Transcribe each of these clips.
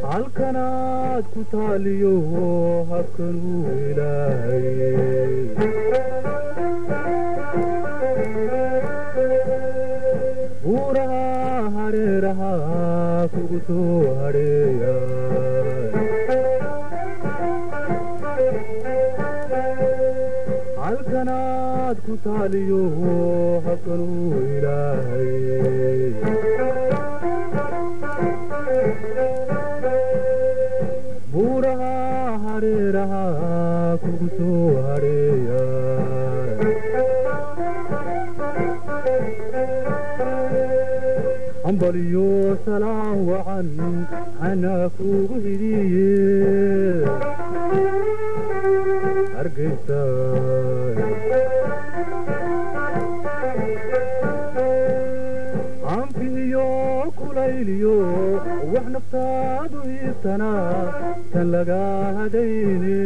halkanaad ku taaliyo habkanuu ilaahay buuraha hareeraha kugu soo hadheeya halkanaad ku taaliyo habkanuu ilaahay anaa kugu hidiye hargeysa anfihiyo kulayliyo wax naftaadu hiibtana tan laga hadayne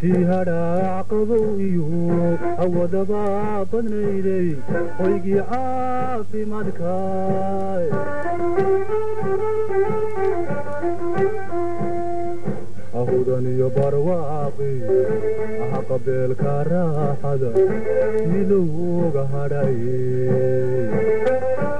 tii hadhaac qabow iyo hawadaba badnayday hoygii caafimaadkaay ahudan iyo barwaaqi aha qabeelka raaxada milowga hadhaye ahudan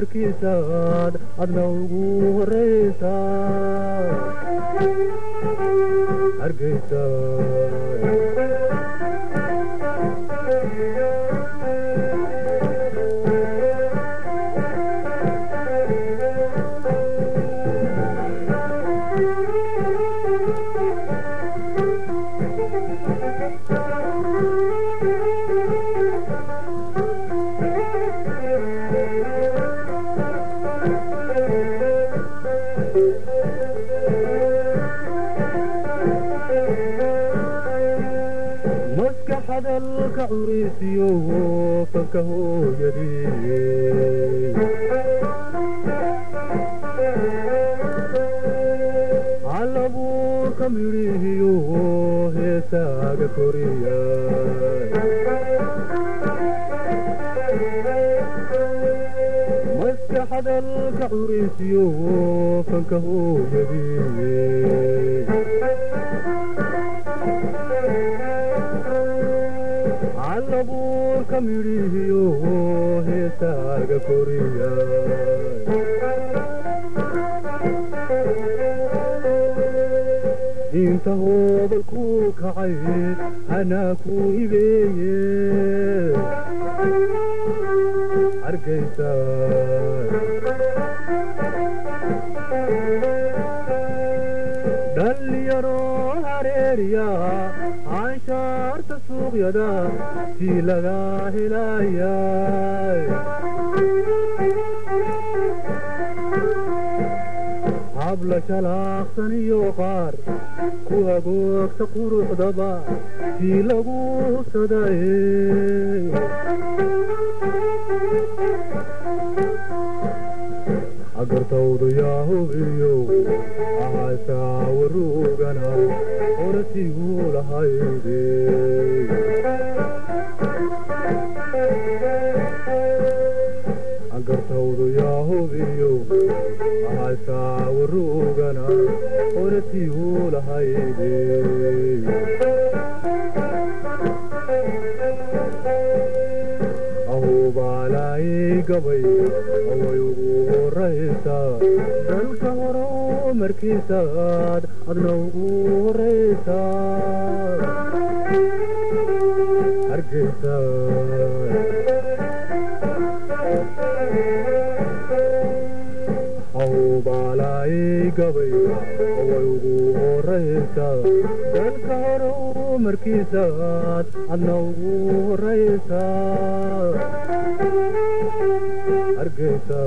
markiisaad adna ugu horaysa hargeysa maska hadalka curisiyo fanka hooyadii curisiyo fanka hooyadii halabuurka midhihiyo heesaaga koriya inta hoobalku kacay anaa ku hibeeye dhalinyaro hareeriya canshaarta suuqyada si laga helayay habla shalaaqsan iyo qaar ku hagoogta quruxdaba si lagu hubsadaye agartawdu yaa agartawdu yaa hubiyow ahaasaa waruugana orasigu lahayde gabay away ugu horaysaa dalka horo markiisaad adna ugu horaysaa ahubaalaay gabay away ugu horaysaa dalka horo markiisaad adna ugu horaysaa hargeysa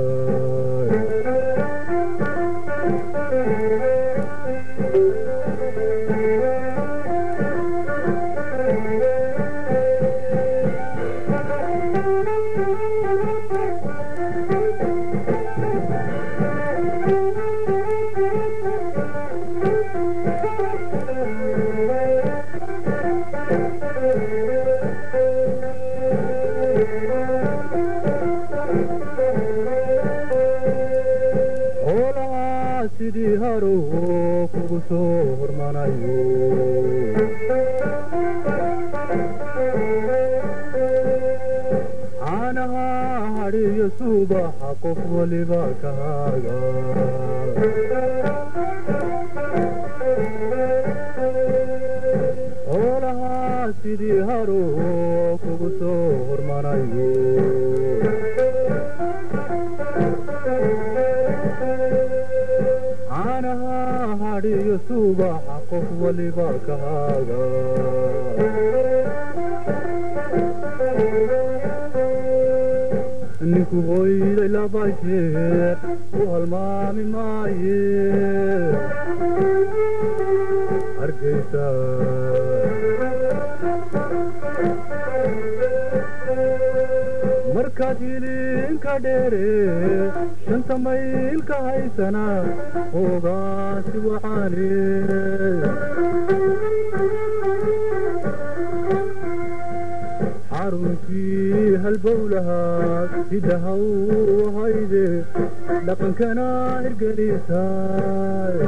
caanaha hadhiyo subaxa qof waliba kahaaga ninku hoyday laba jeer u halmaami maaye hargeysa markaad hilinka dheere shanta maylka haysana hoogaasi waxaane عارون فيها البولها سيدها وهايدي لقن كان القليساي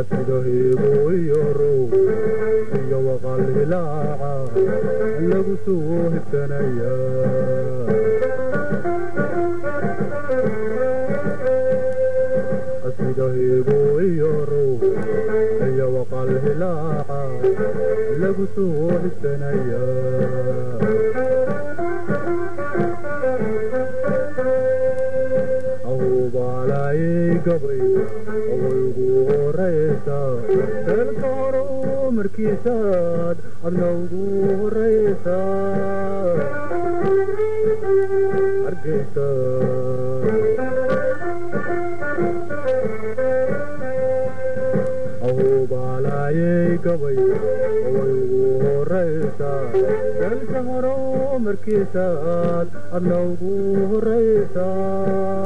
أسيده يبويرو يا وقال هلاعة اللي بسوه التنيا. Lagu soo hibsanaya ahubaalaayay gabay away ugu horaysaa dalka horo markiisaad adna ugu horaysaa dalka horo markiisaad adna ugu horaysaa